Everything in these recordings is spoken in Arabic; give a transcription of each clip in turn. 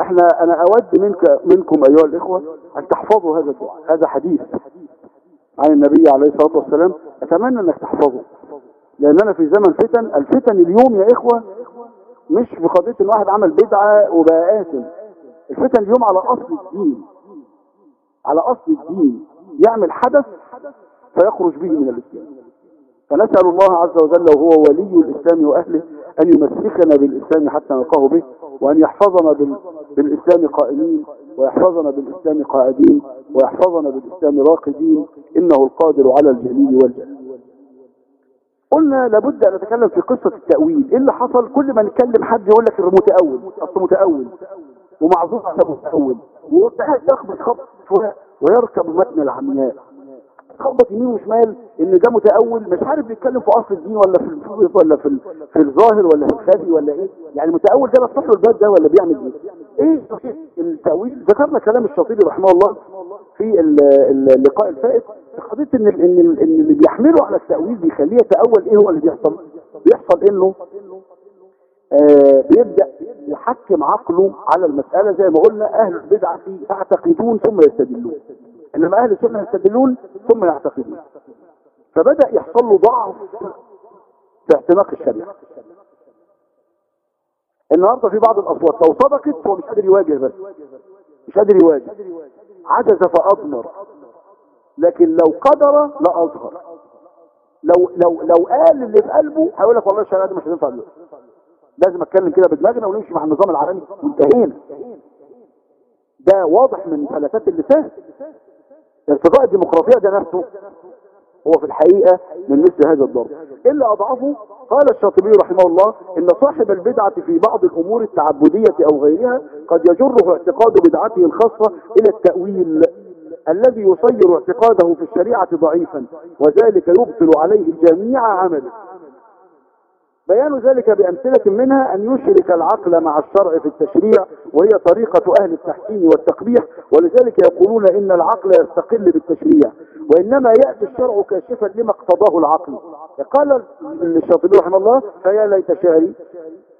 إحنا أنا اود منك منكم ايها الاخوة ان تحفظوا هذا هذا حديث عن النبي عليه الصلاة والسلام. اتمنى انك تحفظه لاننا في زمن فتن. الفتن اليوم يا اخوة مش في قضية إن واحد عمل بدعة وبقى آثم الفتن اليوم على أصل الدين على أصل الدين. يعمل حدث فيخرج به من الإسلام. فنسأل الله عز وجل وهو ولي الإسلام وأهله أن يمسكنا بالإسلام حتى نلقاه به وأن يحفظنا. بالإسلام قائمين ويحفظنا بالإسلام قاعدين ويحفظنا بالإسلام راقدين إنه القادر على الجليل والجلال. قلنا لابد أن نتكلم في قصة التأويل. إيه اللي حصل؟ كل ما نتكلم حد يقول لك المتأول أصل متأول ومعذور على متأول وقاعد يخبط خبط ويركب متن العمياء. خبط يمين وشمال إن ده متأول. مش عارف بيتكلم في أصل الدين ولا في الفقه ولا في في الظاهر ولا في الخفي ولا إيه. يعني المتأول ده بيفتح له الباب ده ولا بيعمل إيه؟ إيه؟ التأويل ذكرنا كلام الشاطبي رحمه الله في اللقاء الفائت. قضية إن إن إن اللي بيحمله على التأويل بيخليه يتأول إيه هو اللي بيحصل؟ بيحصل إنه آه بيبدأ يحكم عقله على المسألة. زي ما قلنا أهل البدعة يعتقدون ثم يستدلون. إنما أهل السنة يستدلون ثم يعتقدون. فبدأ يحصل له ضعف في اعتناق الشريعة. النهاردة في بعض الأصوات لو صدقت هو مش قادر يواجه بس. مش قادر يواجه. عجز فأضمر. لكن لو قدر لاظهر لو لو لو قال اللي في قلبه هيقول لك والله الشريعة دي مش هتنفع دلوقتي. لازم أتكلم كده بدماغنا ونمشي مع النظام العالمي. وانتهينا ده واضح من فلتات اللسان. ارتقاء الديمقراطية ده نفسه هو في الحقيقة من مثل هذا الضرب. إلا أضعفه قال الشاطبي رحمه الله إن صاحب البدعة في بعض الأمور التعبدية أو غيرها قد يجره اعتقاد بدعته الخاصة إلى التأويل الذي يصير اعتقاده في الشريعة ضعيفا وذلك يبطل عليه جميع عمله. بيان ذلك بأمثلة منها أن يشرك العقل مع الشرع في التشريع وهي طريقة أهل التحسين والتقبيح ولذلك يقولون إن العقل يستقل بالتشريع وإنما يأتي الشرع كاشفا لما اقتضاه العقل. قال الشاطبي رحمه الله فيا ليت شعري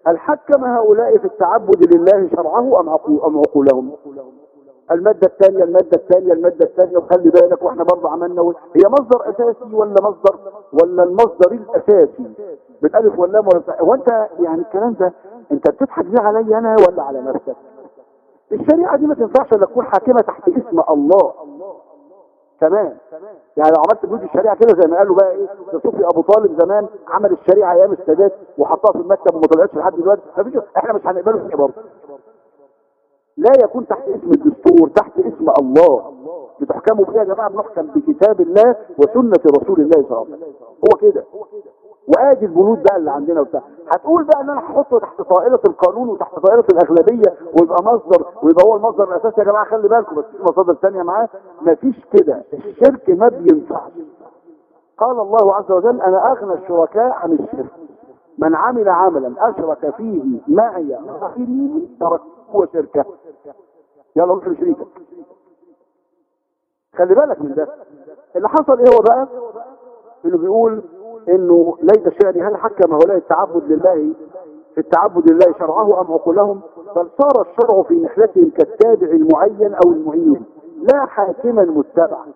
هل حكم هؤلاء في التعبد لله شرعه أم عقولهم؟ المادة الثانية المادة الثانية المادة الثانية وخلي بالك وإحنا برضه عملنا هي مصدر أساسي ولا مصدر؟ ولا المصدر الأساسي؟ بالألف واللام ولا هو أنت يعني الكلام ده أنت بتضحك بيه عليا أنا ولا على نفسك؟ الشريعة دي ما تنفعش إلا تكون حاكمة تحت اسم الله. تمام؟ يعني لو عملت بيوت الشريعة كده زي ما قالوا بقى إيه؟ صوفي أبو طالب زمان عمل الشريعة أيام السادات وحطها في المكتب وما طلعتش لحد دلوقتي. إحنا مش هنقبله فيه برضه؟ لا يكون تحت اسم الدستور تحت اسم الله. بتحكموا بيه يا جماعة بنحكم بكتاب الله وسنة رسول الله صلى الله عليه وسلم. هو كده. وادي البنود بقى اللي عندنا وبتاع. هتقول بقى إن أنا هحطه تحت طائله القانون وتحت طائله الأغلبية ويبقى مصدر ويبقى هو المصدر الأساسي يا جماعة خلي بالكم بس في مصادر ثانية معاه. مفيش كده. الشرك ما بينفعش. قال الله عز وجل أنا أغنى الشركاء عن الشرك. من عمل عملا أشرك فيه معي غيري تركته وشركه يلا روح لشريكك. خلي بالك من ده. اللي حصل إيه هو بقى؟ إنه بيقول إنه ليس شأني هل حكم هؤلاء التعبد لله؟ في التعبد لله شرعه أم عقولهم؟ بل صار الشرع في نحلتهم كالتابع المعين أو المعين لا حاكما متبعا.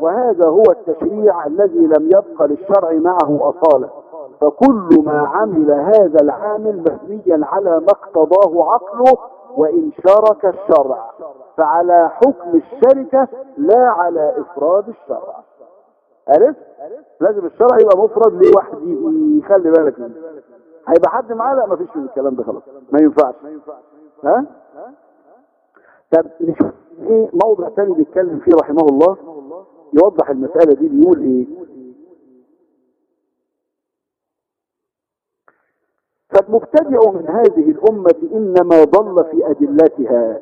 وهذا هو التشريع الذي لم يبق للشرع معه أصالة. فكل ما عمل هذا العامل مبنيا على ما اقتضاه عقله وإن شرك الشرع فعلى حكم الشركة لا على إفراد الشرع. عرفت؟ لازم الشرع يبقى مفرد لوحده خلي بالك. منه هيبقى حد معاه؟ لا مفيش من الكلام ده خلاص. ما ينفعش. ها؟ طب نشوف إيه موضع تاني بيتكلم فيه رحمه الله؟ يوضح المسألة دي بيقول إيه؟ فالمبتدع من هذه الأمة إنما ضل في أدلتها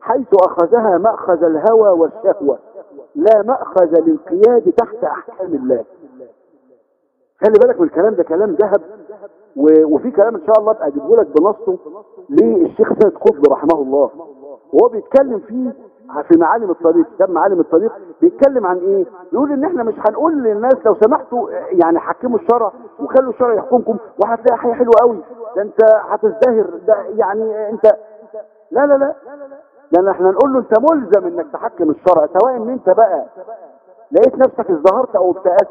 حيث أخذها مأخذ الهوى والشهوة لا مأخذ للقياد تحت أحكام الله. خلي بالك من الكلام ده كلام ذهب وفي كلام إن شاء الله أبقى اجيبه لك بنصه للشيخ سيد قطب رحمه الله. وهو بيتكلم فيه في معالم الطريق كتاب معالم الطريق بيتكلم عن إيه؟ يقول إن إحنا مش هنقول للناس لو سمحتوا يعني حكموا الشرع وخلوا الشرع يحكمكم وهتلاقي حاجة حلوة قوي. ده أنت هتزدهر ده يعني أنت لا لا لا. لأن إحنا نقول له أنت ملزم إنك تحكم الشرع سواء إن أنت بقى لقيت نفسك ازدهرت أو ابتأست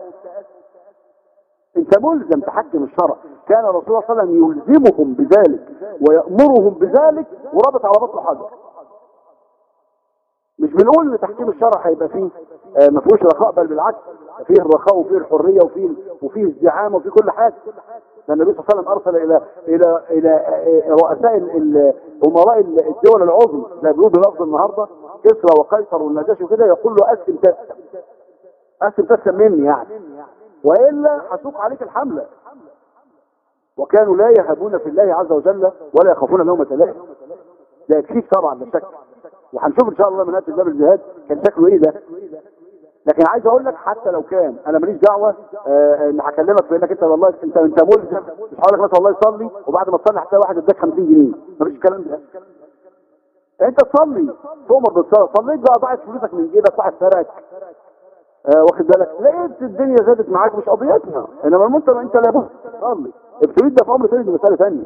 أنت ملزم تحكم الشرع. كان رسول الله صلى الله عليه وسلم يلزمهم بذلك ويأمرهم بذلك ورابط على بطن حجر. بنقول إن تحكيم الشرع هيبقى فيه آه، ما فيهوش رخاء بل بالعكس فيه الرخاء وفيه الحرية وفيه وفيه الزعامة وفيه كل حاجة. ده النبي صلى الله عليه وسلم أرسل إلى إلى إلى آه، رؤساء أمراء ال- الدول العظمى لا بيقول بلفظ النهارده كسرى وقيصر والنجاشي وكده يقول له اسلم تسلم اسلم تسلم مني يعني. وإلا هسوق عليك الحملة. وكانوا لا يهابون في الله عز وجل ولا يخافون لومة لائم ده يكفيك طبعا لا شك. وهنشوف إن شاء الله من ناتج باب الجهاد كان شكله إيه ده. لكن عايز أقول لك حتى لو كان أنا ماليش دعوة آه، إن هكلمك في إنك أنت والله أنت أنت ملزم. مش هقول لك مثلا والله صلي وبعد ما تصلي هتلاقي واحد اداك 50 جنيه. مفيش الكلام ده. أنت تصلي. تؤمر بالصلاه صليت بقى ضاعت فلوسك من جيبك واحد سرقك آه واخد بالك؟ لقيت الدنيا زادت معاك مش قضيتنا إنما أنت انت لابد تصلي ابتليت ده في أمر ثاني دي مسألة ثانية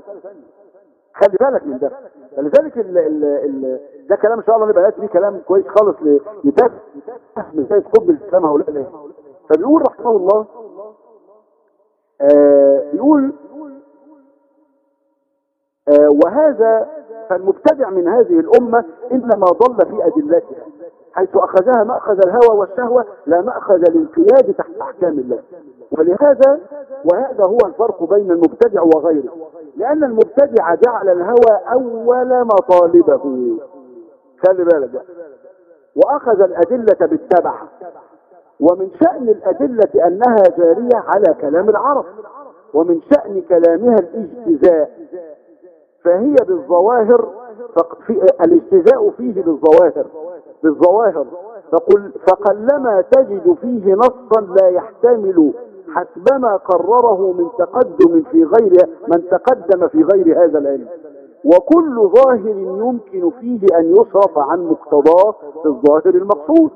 خلي بالك من ده. فلذلك ال ال ال ده كلام إن شاء الله نبقى فيه كلام كويس خالص ليتفهم من سيد قطب الإسلام هؤلاء ليه فبيقول رحمه الله آه بيقول آه وهذا فالمبتدع من هذه الأمة إنما ضل في أدلتها. حيث أخذها مأخذ الهوى والشهوة لا مأخذ للقياد تحت أحكام الله. ولهذا وهذا هو الفرق بين المبتدع وغيره. لأن المبتدع جعل الهوى أول مطالبه. خلي بالك. وأخذ الأدلة بالتبع. ومن شأن الأدلة أنها جارية على كلام العرب. ومن شأن كلامها الاجتزاء. فهي بالظواهر الاجتزاء فيه بالظواهر. بالظواهر فقل فقلما تجد فيه نصا لا يحتمل حسبما قرره من تقدم في غير من تقدم في غير هذا العلم. وكل ظاهر يمكن فيه أن يصرف عن مقتضاه في الظاهر المقصود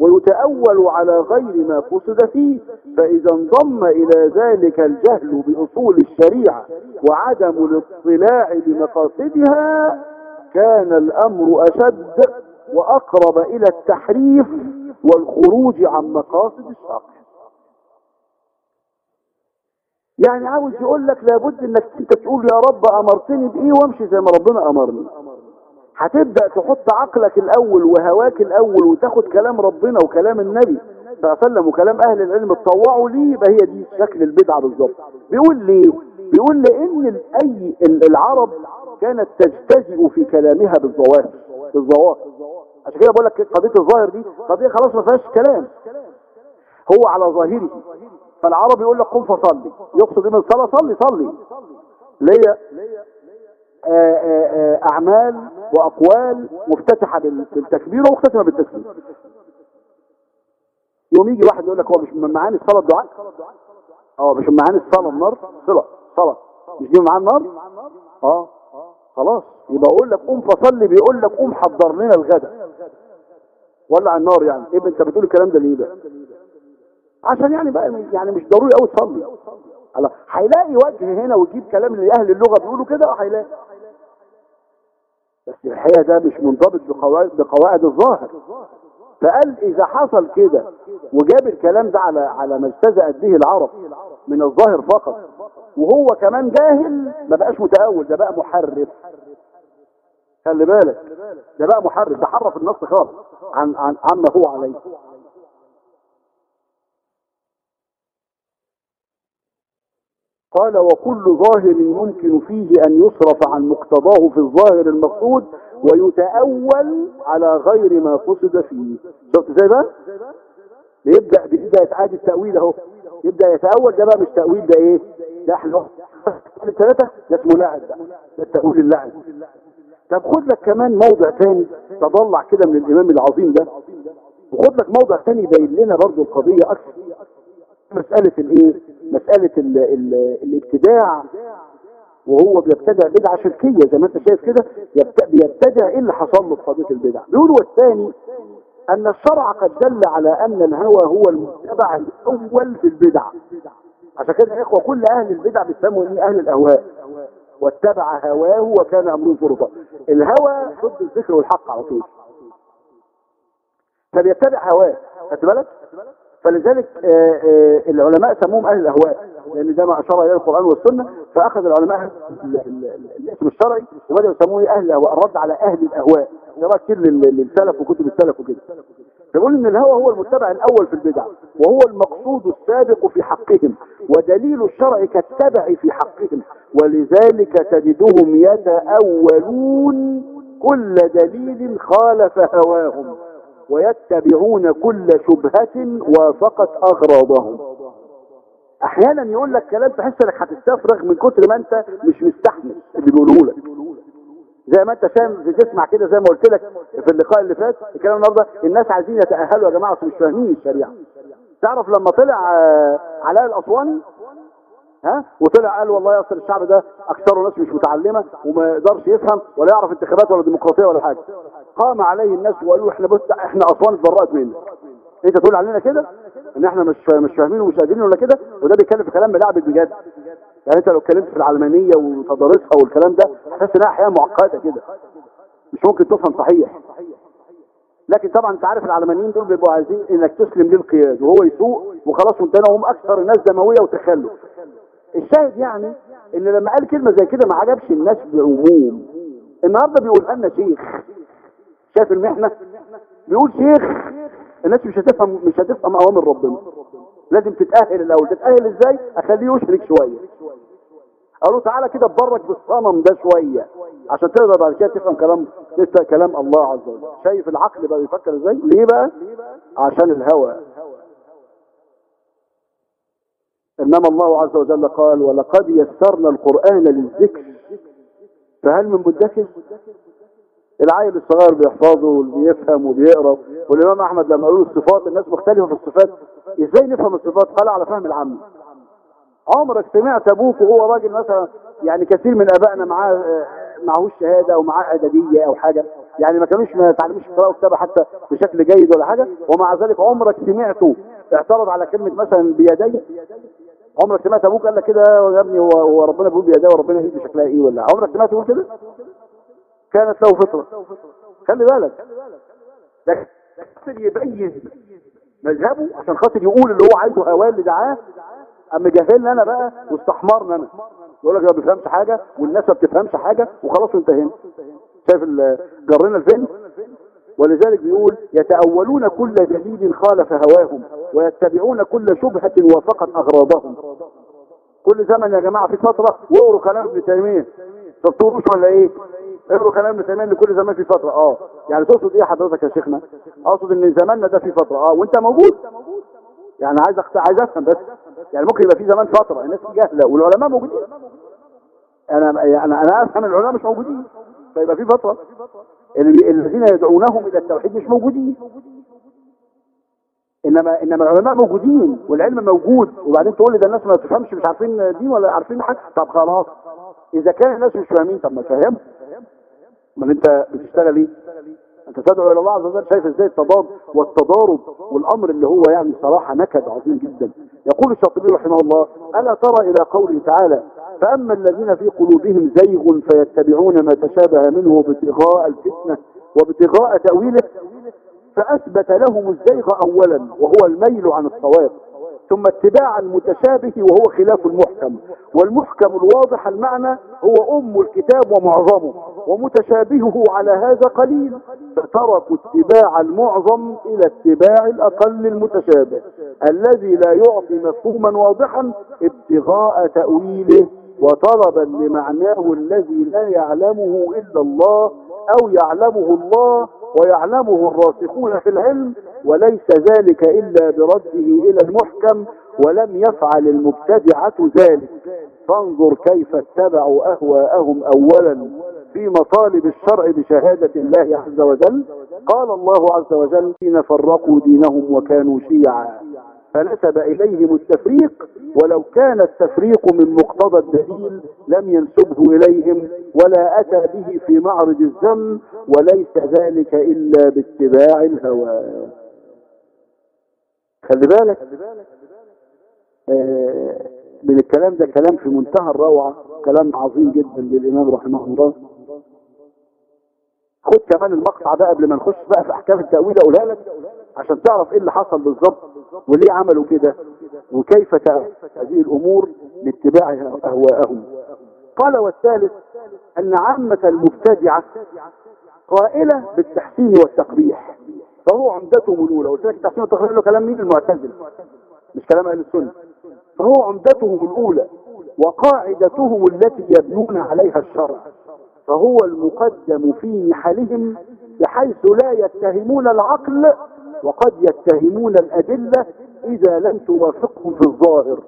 ويتأول على غير ما قصد فيه. فإذا انضم إلى ذلك الجهل بأصول الشريعة وعدم الاطلاع بمقاصدها كان الأمر أشد. وأقرب إلى التحريف والخروج عن مقاصد الشرع. يعني عاوز يقول لك لابد إنك أنت تقول يا رب أمرتني بإيه وامشي زي ما ربنا أمرني. هتبدأ تحط عقلك الأول وهواك الأول وتاخد كلام ربنا وكلام النبي صلى الله عليه وسلم وكلام أهل العلم تطوعوا ليه؟ يبقى هي دي شكل البدعة بالظبط. بيقول ليه؟ بيقول لأن أي ال- العرب كانت تجتزئ في كلامها بالظواهر بالظواهر. عشان كده بقول لك قضية الظاهر دي قضية خلاص ما فيهاش كلام. هو على ظاهره. فالعرب يقول لك قم فصلي. يقصد من الصلاة صلي صلي. هي آه، آه، آه، أعمال وأقوال مفتتحة بال- بالتكبير ومختتمة بالتسليم. يوم يجي واحد يقول لك هو مش من معاني الصلاة الدعاء؟ آه مش من معاني الصلاة النار؟ صلة صلاة. مش دي معاني النار؟ آه. خلاص. يبقى أقول لك قوم فصلي بيقول لك قوم حضر لنا الغداء ولع النار يعني. إيه أنت بتقول الكلام ده ليه بقى؟ عشان يعني بقى يعني مش ضروري قوي تصلي. هيلاقي وجه هنا ويجيب كلام اللي أهل اللغة بيقولوا كده هيلاقي بس الحقيقة ده مش منضبط بقواعد بقواعد الظاهر. فقال إذا حصل كده وجاب الكلام ده على على ما استزأت به العرب من الظاهر فقط وهو كمان جاهل ما بقاش متأول ده بقى محرف خلي بالك ده بقى محرف ده حرف النص خالص عن عن عما هو عليه قال وكل ظاهر يمكن فيه أن يصرف عن مقتضاه في الظاهر المقصود ويتأول على غير ما قصد فيه شفت إزاي بقى؟ يبدأ بيبدأ يتعاد التأويل أهو يبدأ يتأول ده بقى مش تأويل ده إيه؟ إحنا الثلاثة ده اسمه لعب بقى. ده التأويل اللعب طب خد لك كمان موضع تاني تضلع كده من الإمام العظيم ده. وخد لك موضع تاني يبين لنا برضو القضية أكثر. مسألة الإيه؟ مسألة ال ال الابتداع. وهو بيبتدع بدعة شركية زي ما أنت شايف كده يبت- بيبتدع إيه اللي حصل له في قضية البدع؟ بيقول والثاني أن الشرع قد دل على أن الهوى هو المتبع الأول في البدع. عشان كده يا إخوة كل أهل البدع بيسموا إيه أهل الأهواء واتبع هواه وكان أمره فرطا الهوى ضد الذكر والحق على طول. فبيتبع هواه خدت بالك؟ فلذلك آه، آه، العلماء سموهم أهل الأهواء لأن ده ما أشار اليه القرآن والسنة فأخذ العلماء ال- ال- ال- الاسم الشرعي وبدأوا يسموه أهل الأهواء الرد على أهل الأهواء. قراءه كتير لل- للسلف وكتب السلف وكده. فيقول إن الهوى هو المتبع الأول في البدع وهو المقصود السابق في حقهم ودليل الشرع كالتبع في حقهم ولذلك تجدهم يتأولون كل دليل خالف هواهم ويتبعون كل شبهة وافقت أغراضهم. أحيانا يقول لك كلام تحس إنك هتستفرغ من كتر ما أنت مش مستحمل اللي بيقوله لك. زي ما انت شام بتسمع كده زي ما قلت لك في اللقاء اللي فات الكلام النهارده الناس عايزين يتاهلوا يا جماعة مش فاهمين الشريعة. تعرف لما طلع آه، علاء الأسواني؟ ها؟ وطلع قال والله اصل الشعب ده اكثره ناس مش متعلمة وما يقدرش يفهم ولا يعرف انتخابات ولا ديمقراطية ولا حاجة. قام عليه الناس وقالوا إحنا بص إحنا أسوان اتبرأت منك. أنت تقول علينا كده؟ إن إحنا مش مش فاهمين ومش قادرين ولا كده؟ وده بيتكلم في كلام ملاعب بجد يعني انت لو اتكلمت في العلمانية وتضاريسها والكلام ده هتحس انها أحيانا معقدة كده. مش ممكن تفهم صحيح. لكن طبعا انت عارف العلمانيين دول بيبقوا عايزين إنك تسلم للقياد وهو يسوق وخلاص وانت هم أكثر الناس دموية وتخلف. الشاهد يعني إن لما قال كلمة زي كده ما عجبش الناس بعموم. النهارده بيقولها لنا شيخ. شايف المحنه بيقول شيخ الناس مش هتفهم مش هتفهم أوامر ربنا. لازم تتأهل الأول. تتأهل إزاي؟ أخليه يشرك شوية. قالوا تعالى كده اتبرك بالصنم ده شوية. عشان تقدر بعد كده تفهم كلام تفهم كلام الله عز وجل. شايف العقل بقى بيفكر إزاي؟ ليه بقى؟ عشان الهوى. إنما الله عز وجل قال ولقد يسرنا القرآن للذكر. فهل من مدكر؟ العيل الصغير بيحفظه وبيفهم وبيقرأ. والإمام أحمد لما قالوا الصفات الناس مختلفة في الصفات. إزاي نفهم الصفات؟ قال على فهم العام عمرك سمعت أبوك وهو راجل مثلا يعني كثير من آبائنا معاه آه، معهوش شهادة أو معاه أدبية أو حاجة. يعني ما كانوش ما تعلموش قراءه وكتابه حتى بشكل جيد ولا حاجة. ومع ذلك عمرك سمعته اعترض على كلمة مثلا بيدي؟ عمرك سمعت أبوك قال لك كده يا ابني هو ربنا بيقول بيديه وربنا يهدي شكلها إيه ولا؟ عمرك سمعت يقول كده؟ كانت له فطرة. خلي بالك. لكن يبين مذهبه عشان خاطر يقول اللي هو عايزه هواه اللي دعاه. أما جهلنا أنا بقى واستحمرنا أنا. يقول لك ما بيفهمش حاجة والناس ما بتفهمش حاجة وخلاص انتهينا. شايف جرينا الفيلم ولذلك بيقول يتأولون كل دليل خالف هواهم ويتبعون كل شبهة وافقت أغراضهم. كل زمن يا جماعة في فترة. واقروا كلام ابن تيمية. تطوروش ولا إيه؟ اقروا كلام ابن تيمية ان كل زمان في فترة. آه. يعني تقصد إيه حضرتك يا شيخنا؟ أقصد إن زماننا ده في فترة. آه. وأنت موجود. يعني عايز أخت... عايز أفهم بس. يعني ممكن يبقى في زمان فترة. الناس جاهلة والعلماء موجودين. أنا يعني أنا أفهم العلماء مش موجودين. فيبقى في اللي- الذين يدعونهم إلى التوحيد مش موجودين. إنما إنما العلماء موجودين. والعلم موجود. وبعدين تقول لي ده الناس ما تفهمش مش عارفين دين ولا عارفين حاجة. طب خلاص. إذا كان الناس مش فاهمين طب ما تفهمهم. امال انت بتشتغل إيه؟ انت تدعو إلى الله عز وجل. شايف إزاي التضاد والتضارب والامر اللي هو يعني صراحة نكد عظيم جدا. يقول الشاطبي رحمه الله ألا ترى إلى قوله تعالى فأما الذين في قلوبهم زيغ فيتبعون ما تشابه منه ابتغاء الفتنة وابتغاء تأويله فأثبت لهم الزيغ أولا وهو الميل عن الصواب. ثم اتباع المتشابه وهو خلاف المحكم. والمحكم الواضح المعنى هو أم الكتاب ومعظمه ومتشابهه على هذا قليل فتركوا اتباع المعظم إلى اتباع الأقل المتشابه الذي لا يعطي مفهوما واضحا ابتغاء تأويله وطلبا لمعناه الذي لا يعلمه إلا الله أو يعلمه الله ويعلمه الراسخون في العلم وليس ذلك إلا برده إلى المحكم ولم يفعل المبتدعة ذلك. فانظر كيف اتبعوا أهواءهم أولا في مطالب الشرع بشهادة الله عز وجل. قال الله عز وجل حين فرقوا دينهم وكانوا شيعا. فنسب إليهم التفريق ولو كان التفريق من مقتضى الدليل لم ينسبه إليهم ولا أتى به في معرض الذم وليس ذلك إلا باتباع الهوى. خلي بالك آه من الكلام ده كلام في منتهى الروعة كلام عظيم جدا للإمام رحمه الله. خد كمان المقطع ده قبل ما نخش بقى في أحكام التأويل أقولها لك. عشان تعرف إيه اللي حصل بالظبط وليه عملوا كده وكيف هذه الأمور لاتباع أهواءهم. قال والثالث أن عامة المبتدعة قائلة بالتحسين والتقبيح. فهو عمدتهم الأولى. قلت لك التحسين والتقبيح له كلام مين؟ المعتزل. مش كلام أهل السنة. فهو عمدتهم الأولى وقاعدتهم التي يبنون عليها الشرع. فهو المقدم في نحلهم بحيث لا يتهمون العقل وقد يتهمون الأدلة إذا لم توافقهم في الظاهر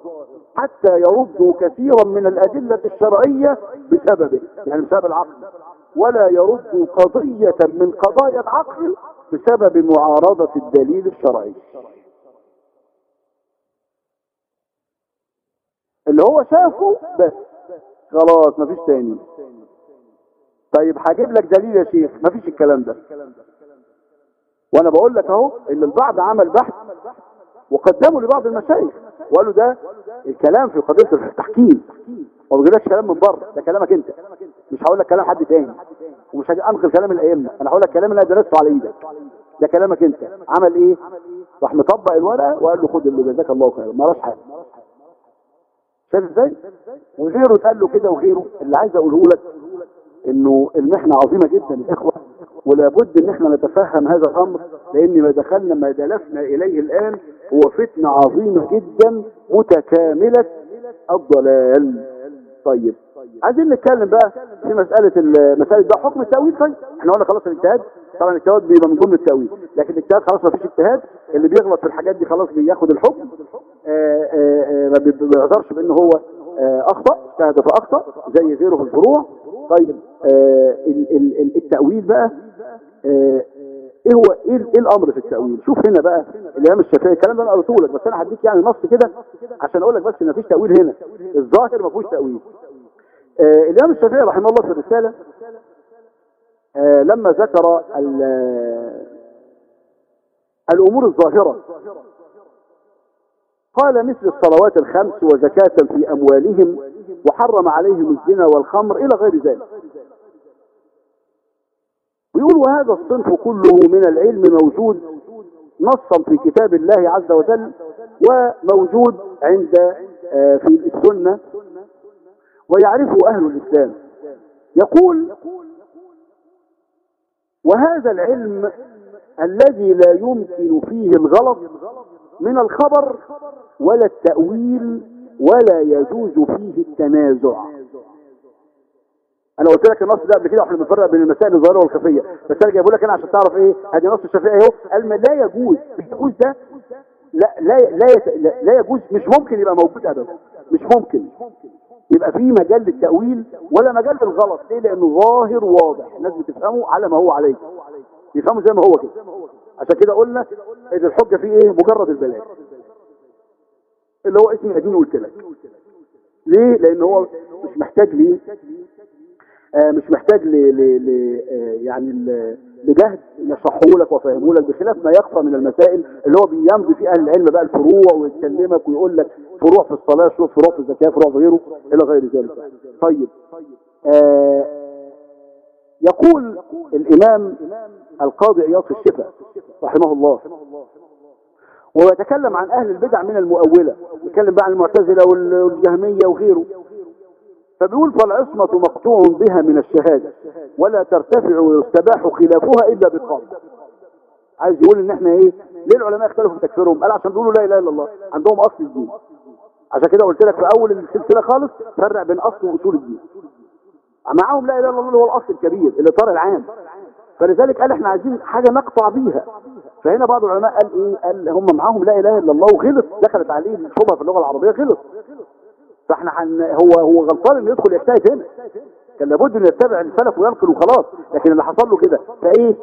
حتى يردوا كثيرا من الأدلة الشرعية بسببه يعني بسبب العقل. ولا يردوا قضية من قضايا العقل بسبب معارضة الدليل الشرعي. اللي هو شافه بس خلاص مفيش تاني. طيب هجيب لك دليل يا شيخ مفيش الكلام ده. وأنا بقول لك اهو ان البعض عمل بحث وقدموا لبعض المشايخ. وقالوا ده الكلام في قضية التحكيم. ما بجيبلكش كلام من بره ده كلامك انت. مش هقول لك كلام حد تاني. ومش هاجي أنقل كلام الأئمة. أنا هقول لك كلام اللي أنا درسته على إيدك. ده كلامك انت. عمل إيه؟ راح مطبق الورقة وقال له خد اللي جزاك الله خير ما راش حاجة. شايف إزاي؟ وغيره قال له كده وغيره. اللي عايز أقوله لك إنه المحنة عظيمة جدا الاخوة ولابد إن إحنا نتفهم هذا الأمر لأن ما دخلنا ما دلفنا إليه الآن هو فتنة عظيمة جدا متكاملة الضلال. طيب عايزين نتكلم بقى في مسألة مسألة ده حكم التأويل. طيب إحنا قلنا خلاص الاجتهاد طبعا الاجتهاد بيبقى من ضمن التأويل لكن الاجتهاد خلاص ما فيش اجتهاد اللي بيغلط في الحاجات دي خلاص بياخد الحكم. آآ آآ ما بيعذرش بان هو أخطأ اجتهد فأخطأ زي غيره في الفروع. طيب آه التأويل بقى آه إيه هو إيه, إيه الأمر في التأويل؟ شوف هنا بقى الإمام الشافعي الكلام ده أنا قلته لك بس أنا هديك يعني نص كده عشان أقول لك بس إن مفيش تأويل هنا. الظاهر ما فيهوش تأويل. آه الإمام الشافعي رحمه الله في الرسالة آه لما ذكر الأمور الظاهرة قال مثل الصلوات الخمس وزكاة في أموالهم وحرم عليهم الزنا والخمر إلى غير ذلك. ويقول وهذا الصنف كله من العلم موجود نصا في كتاب الله عز وجل وموجود عند في السنة. ويعرفه أهل الإسلام. يقول وهذا العلم الذي لا يمكن فيه الغلط من الخبر ولا التأويل ولا يجوز فيه التنازع. أنا قلت لك النص ده قبل كده وإحنا بنفرق بين المسائل الظاهرة والخفية. بس أنا جايبه لك أنا عشان تعرف إيه؟ ادي نص الشافعي أهو. قال لا يجوز يجوز ده. لا لا لا. لا لا يجوز مش ممكن يبقى موجود ابدا. مش ممكن. يبقى في مجال للتأويل ولا مجال للغلط. ليه؟ لأنه ظاهر واضح. الناس بتفهمه على ما هو عليه. يفهموا زي ما هو كده. عشان كده قلنا إن الحجة فيه إيه؟ مجرد البلاغ. اللي هو اسم قديم قلت لك. ليه؟ لأن هو مش محتاج ليه؟ آه مش محتاج ل آه يعني لجهد يشرحه لك وفهمه لك بخلاف ما يخفى من المسائل اللي هو بيمضي فيه أهل العلم بقى الفروع ويكلمك ويقول لك فروع في الصلاة شوف فروع في الزكاة فروع في غيره إلى غير ذلك. طيب. آه يقول الإمام القاضي عياض في الشفاء. رحمه الله. ويتكلم عن أهل البدع من المؤولة. يتكلم بقى عن المعتزلة والجهمية وغيره. فبيقول فالعصمة مقطوع بها من الشهادة. ولا ترتفع ويستباح خلافها إلا بالقول عايز يقول إن إحنا إيه؟ ليه العلماء اختلفوا في تكفيرهم؟ قال عشان بيقولوا لا إله إلا الله. عندهم أصل الدين. عشان كده قلت لك في أول السلسلة خالص فرق بين أصل وأصول الدين. معاهم لا إله إلا الله اللي هو الأصل الكبير الاطار العام. فلذلك قال إحنا عايزين حاجة نقطع بيها. فهنا بعض العلماء قال إيه؟ قال هم معاهم لا إله إلا الله وغلط. دخلت عليه الشبهه في اللغة العربية غلط. فإحنا حن هو هو غلطان إنه يدخل يجتهد هنا. كان لابد إنه يتبع السلف وينقل وخلاص. لكن اللي حصل له كده فإيه؟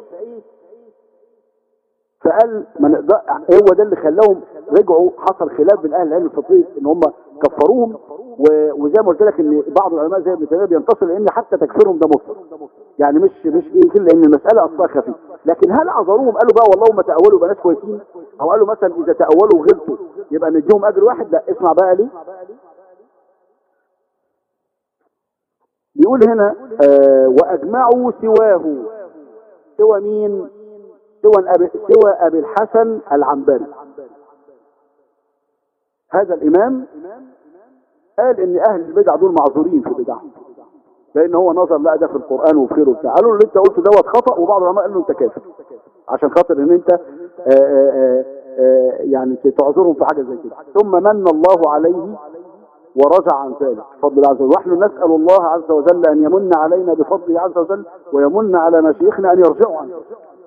فقال ما نقدر هو ده اللي خلاهم رجعوا حصل خلاف بين أهل العلم الفقهي إن هم كفروهم. وزي ما قلت لك إن بعض العلماء زي ابن تيمية بينتصر لأن حتى تكفيرهم ده مطلق يعني مش مش إيه لأن المسألة اصلها خفيف لكن هل عذروهم قالوا بقى والله ما تأولوا يبقى ناس كويسين. أو قالوا مثلا إذا تأولوا وغلطوا يبقى نديهم أجر واحد؟ لا. اسمع بقى ليه. بيقول هنا آه وأجمعوا سواه. سوى مين؟ سوى أبي, سوى أبي الحسن العنبري. هذا الإمام قال إن أهل البدع دول معذورين في بدعهم لأن هو نظر لا ده في القرآن وفي خير وبتاع. قالوا اللي أنت قلته دوت خطأ وبعض العلماء قالوا أنت كافر. عشان خاطر إن أنت آآ آآ آآ يعني تعذرهم في حاجة زي كده. ثم من الله عليه ورجع عن ذلك. فضل الله عز وجل. ونحن نسأل الله عز وجل أن يمن علينا بفضله عز وجل ويمن على مشايخنا أن يرجعوا عن ذلك آه،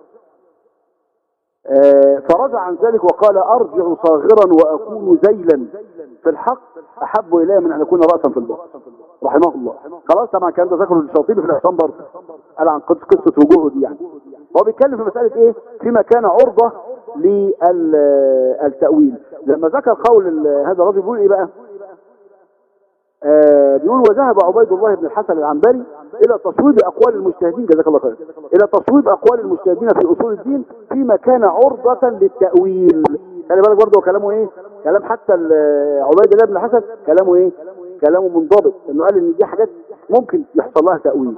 فرجع عن ذلك وقال أرجع صاغرا وأكون ذيلا. في الحق أحب إلي من أن أكون رأسا في الباطل رحمه الله. خلاص طبعا كان ده ذكره الشاطبي في الإحسان برضه قال عن قصة رجوعه دي يعني. هو بيتكلم في مسألة إيه؟ فيما كان عرضة للتأويل لما ذكر قول هذا الرجل بيقول إيه بقى؟ آه بيقول وذهب عبيد الله بن الحسن العنبري إلى تصويب أقوال المجتهدين جزاك الله خير إلى تصويب أقوال المجتهدين في أصول الدين فيما كان عرضة للتأويل. خلي بالك برضه كلامه إيه؟ كلام حتى عبيد الله بن الحسن كلامه إيه؟ كلامه منضبط إنه قال إن دي حاجات ممكن يحصل لها تأويل.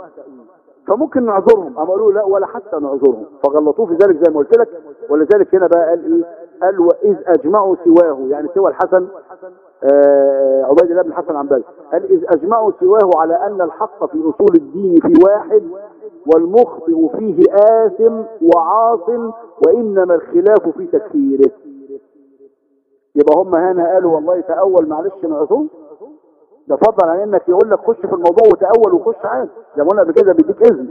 فممكن نعذرهم. اما قالوا لا ولا حتى نعذرهم. فغلطوه في ذلك زي ما قلت لك. ولذلك هنا بقى قال إيه؟ قال وإذ أجمعوا سواه. يعني سوى الحسن آه عبيد الله بن الحسن العنبري قال إذ أجمعوا سواه على أن الحق في أصول الدين في واحد والمخطئ فيه آثم وعاص وإنما الخلاف في تكفيره. يبقى هم هنا قالوا والله تأول معلش نعذره ده فضل عن إنك يقول لك خش في الموضوع وتأول وخش عادي. زي ما قلنا قبل كده بيديك إذن.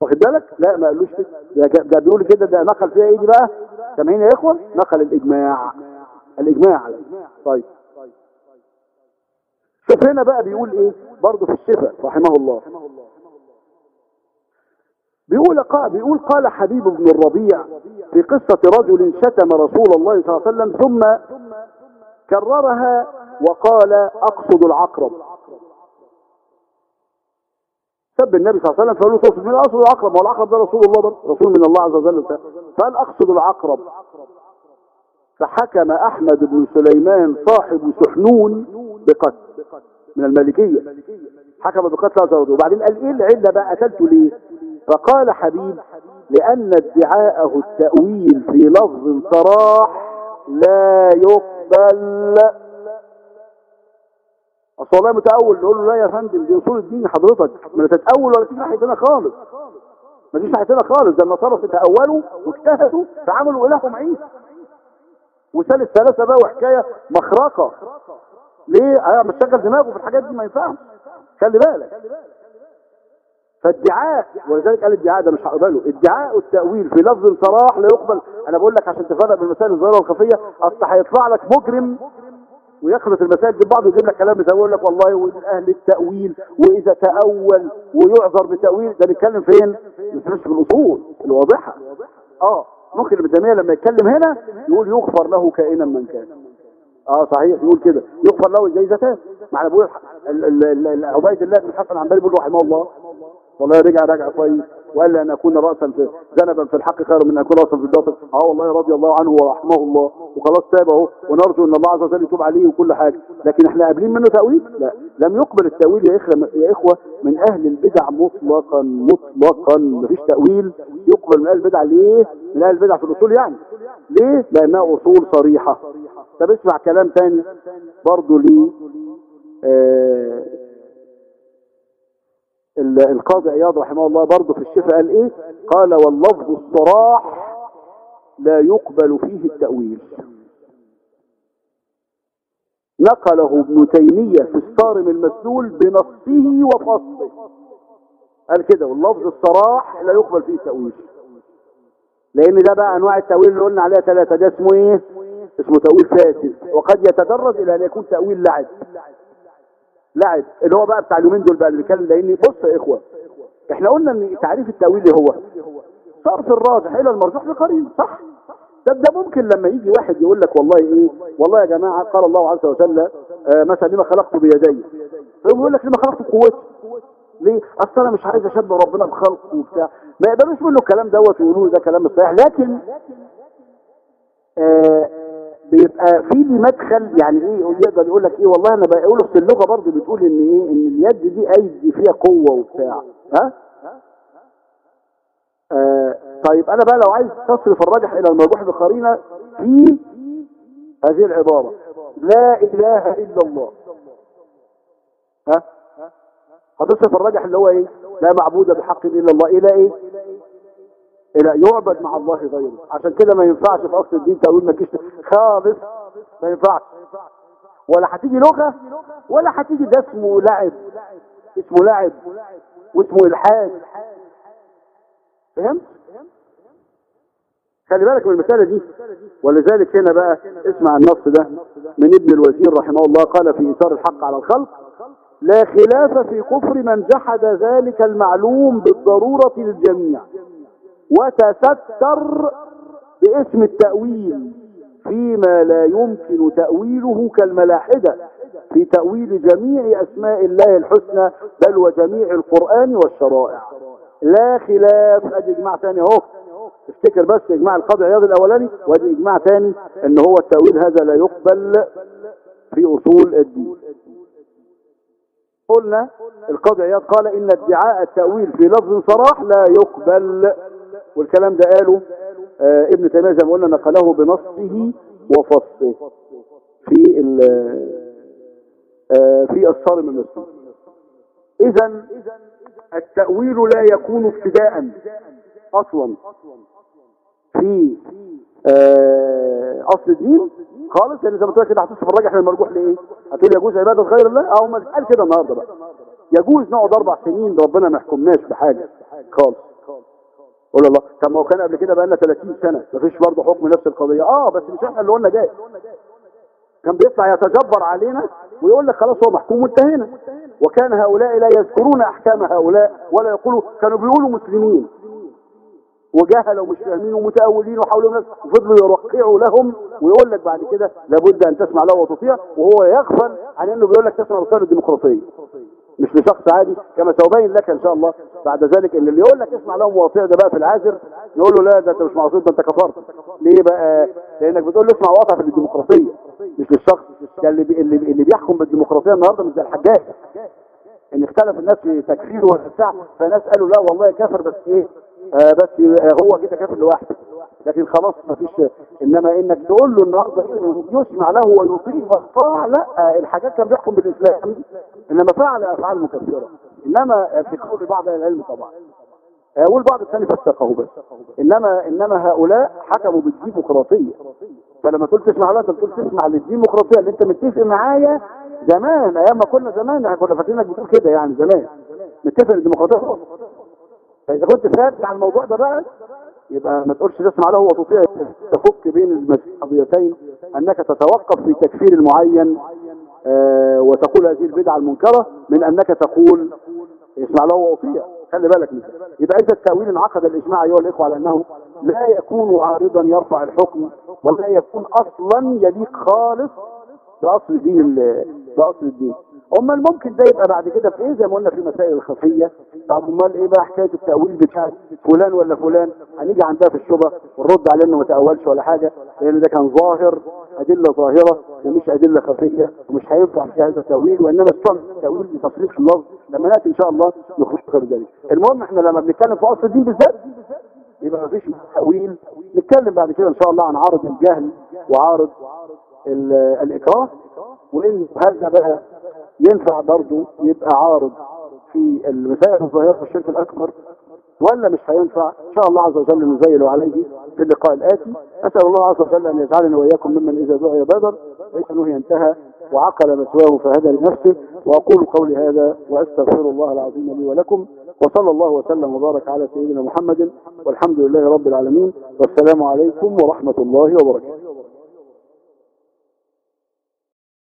واخد بالك؟ لا ما قالوش كده. ده, بيقول كده ده نقل فيها إيه دي بقى؟ سامعين يا إخوة نقل الإجماع. الإجماع. طيب. شوف هنا بقى بيقول إيه؟ برضه في الشفاء رحمه الله. بيقول قال بيقول قال حبيب بن الربيع في قصة رجل شتم رسول الله صلى الله عليه وسلم ثم كررها وقال أقصد العقرب. سب النبي صلى الله عليه وسلم فقال له تقصد من أقصد العقرب. هو العقرب ده رسول الله برضه رسول من الله عز وجل. فقال أقصد العقرب. فحكم أحمد بن سليمان صاحب سحنون بقتل من المالكية. حكم بقتل هذا الرجل وبعدين قال إيه العلة بقى؟ قتلته ليه؟ فقال حبيب لأن ادعاءه التأويل في لفظ صراح لا يقبل. أصل والله متأول نقول له لا يا فندم دي أصول الدين حضرتك ما تتأول ولا تيجي ناحيتنا خالص. ما تجيش ناحيتنا خالص ده النصارى تتأولوا واجتهدوا فعملوا إلههم عيسى وثالث ثلاثة بقى وحكاية مخرقة. ليه؟ آه مش شغل دماغه في الحاجات دي ما ينفعش. خلي بالك. فادعاء ولذلك قال الادعاء ده مش هقبله. ادعاء التأويل في لفظ صراح لا يقبل. أنا بقول لك عشان تفرق بين المسائل الظاهرة والخفية أصل هيطلع لك مجرم ويخلط المسائل دي ببعض ويجيب لك كلام بيسوي يقول لك والله ومن أهل التأويل وإذا تأول ويعذر بتأويل ده بيتكلم فين؟ مش في الاصول الواضحة. آه ممكن ابن تيمية لما يتكلم هنا يقول يغفر له كائنا من كان. آه صحيح يقول كده. يغفر له زي زكاه معنى بقول عبيد الله بن الحسن العنبري بيقول رحمه الله. والله رجع رجع كويس. وقال لي أن أكون راسا في ذنبا في الحق خير من أن أكون راسا في الباطل. آه والله رضي الله عنه ورحمه الله. وخلاص تاب اهو ونرجو أن الله عز وجل يتوب عليه وكل حاجة. لكن إحنا قابلين منه تأويل؟ لا. لم يقبل التأويل يا اخوه يا إخوة من أهل البدع مطلقا مطلقا. مفيش تأويل يقبل من أهل البدع. ليه؟ من أهل البدع في الأصول يعني. ليه؟ لانها أصول صريحة. طب اسمع كلام تاني برضه ليه آه القاضي عياض رحمه الله برضه في الشفاء قال إيه؟ قال واللفظ الصراح لا يقبل فيه التأويل. نقله ابن تيمية في الصارم المسلول بنصه وفصله. قال كده واللفظ الصراح لا يقبل فيه التأويل. لأن ده بقى أنواع التأويل اللي قلنا عليها ثلاثة ده اسمه إيه؟ اسمه تأويل فاسد. وقد يتدرج إلى أن يكون تأويل لعب. لعب اللي هو بقى بتاع اليومين دول بقى اللي بيتكلم لاني بص يا إخوة إحنا قلنا إن تعريف التأويل هو صرف الراجح إلى المرجوح بقريب صح؟ طب ده ممكن لما يجي واحد يقول لك والله إيه؟ والله يا جماعة قال الله عز وجل آه مثلا لما خلقت بيدي. فيقوم يقول لك لما خلقت بقوتي ليه؟ أصل أنا مش عايز اشبه ربنا بخلقه وبتاع. ما يقدروش منه الكلام دوت ويقولوا ده كلام صحيح. لكن آه بيبقى في لي مدخل يعني إيه يقدر يقول لك إيه والله أنا بقول في اللغة برضه بتقول إن إيه إن اليد دي أيدي فيها قوة وبتاع. ها؟ آه طيب أنا بقى لو عايز تصرف الراجح إلى المرجوح بقرينه في هذه العبارة. لا إله إلا الله. ها؟ هتصرف الراجح اللي هو إيه؟ لا معبود بحق إلا الله. إلى إيه؟ إلى يعبد مع الله غيره. عشان كده ما ينفعش في اصل الدين تقول ما خالص. ما ينفعش. ولا هتيجي لغة ولا هتيجي ده اسمه لعب. اسمه لعب. واسمه إلحاد. فهمت؟ خلي بالك من المسألة دي. ولذلك هنا بقى اسمع النص ده من ابن الوزير رحمه الله. قال في إثار الحق على الخلق لا خلاف في كفر من جحد ذلك المعلوم بالضرورة للجميع وتستر باسم التأويل فيما لا يمكن تأويله كالملاحدة في تأويل جميع أسماء الله الحسنى بل وجميع القرآن والشرائع. لا خلاف. أدي اجماع ثاني أهو. افتكر بس اجماع القاضي عياض الأولاني وأدي اجماع ثاني إن هو التأويل هذا لا يقبل في أصول الدين. قلنا القاضي عياض قال إن ادعاء التأويل في لفظ صراح لا يقبل. والكلام ده قاله آه ابن تيمية زي ما قلنا نقله بنصه وفصه في آه في الصارم المسلم اذا التأويل لا يكون ابتداء أصلا في آه أصل الدين خالص لأن زي ما قلت لك كده هتصف الراجح للمرجوح لإيه؟ هتقول يجوز عبادة غير الله أو ما قال كده النهارده بقى. يجوز نقعد أربع سنين ربنا ما يحكمناش بحاجة خالص. قول الله طب ما هو كان قبل كده بقى لنا 30 سنة مفيش برضه حكم نفس القضية. آه بس مش إحنا اللي قلنا جاي. كان بيطلع يتجبر علينا ويقول لك خلاص هو محكوم وانتهينا. وكان هؤلاء لا يذكرون أحكام هؤلاء ولا يقولوا كانوا بيقولوا مسلمين. وجهل ومش فاهمين ومتأولين وحاولوا ناس فضلوا يرقعوا لهم. ويقول لك بعد كده لابد أن تسمع له وتطيع وهو يغفل عن إنه بيقول لك تسمع رسالة الديمقراطية. مش لشخص عادي كما سأبين لك إن شاء الله بعد ذلك. ان اللي يقول لك اسمع لهم وطيع ده بقى في العازر نقول له لا ده أنت مش معصوم ده أنت كفرت. ليه بقى؟ لأنك بتقول له اسمع وقع في الديمقراطية مش للشخص. ده اللي اللي, اللي بيحكم بالديمقراطية النهارده مش زي الحجاج. إن اختلف الناس في تكفيره وبتاع فناس قالوا لا والله كافر بس إيه؟ آه بس هو كده كافر لوحده. لكن خلاص ما فيش إنما إنك تقول له النهارده يسمع له ويطيع ويطاع لا الحاجات كان بيحكم بالإسلام. إنما فعل أفعال مكفرة. إنما في قول بعض العلم طبعا. والبعض الثاني فسقه بس إنما إنما هؤلاء حكموا بالديمقراطيه فلما تقول تسمع له أنت بتقول تسمع للديمقراطيه اللي أنت متفق معايا زمان أيام ما كنا زمان إحنا كنا فاكرينك بتقول كده يعني زمان. متفق الديمقراطيه فإذا كنت ثابت على الموضوع ده بقى يبقى ما تقولش تسمع له وتطيع تفك بين القضيتين أنك تتوقف في تكفير المعين. وتقول هذه البدعة المنكرة من أنك تقول اسمع له واطيع خلي بالك منه يبقى إذا التأويل انعقد الإجماع أيها الإخوة على أنه لا يكون عارضا يرفع الحكم ولا يكون أصلا يليق خالص بأصل دين بأصل الدين. أمال ممكن ده يبقى بعد كده في إيه؟ زي ما قلنا في مسائل الخفيه طب أمال إيه بقى حكاية التأويل بتاع فلان ولا فلان؟ هنيجي عندها في الشبهة ونرد عليه إنه ما تأولش ولا حاجة لأن ده كان ظاهر أدلة ظاهرة ومش أدلة خفية ومش هينفع في هذا التأويل وإنما استعمل التاويل لتصريح اللفظ لما نأتي إن شاء الله نخرج غير ذلك. المهم إحنا لما بنتكلم في أصل الدين بالذات يبقى مفيش تأويل. نتكلم بعد كده إن شاء الله عن عارض الجهل وعارض الإكراه. وإن هذا بقى ينفع برضه يبقى عارض في المسائل الظاهرة في الشرك الأكبر. ولا مش هينفع. إن شاء الله عز وجل نزيل عليه في اللقاء الآتي. أسأل الله عز وجل أن يجعلني وإياكم ممن إذا دعي بدر ليس نهي انتهى وعقل مثواه فهدى لنفسه. وأقول قولي هذا وأستغفر الله العظيم لي ولكم. وصلى الله وسلم وبارك على سيدنا محمد. والحمد لله رب العالمين. والسلام عليكم ورحمة الله وبركاته.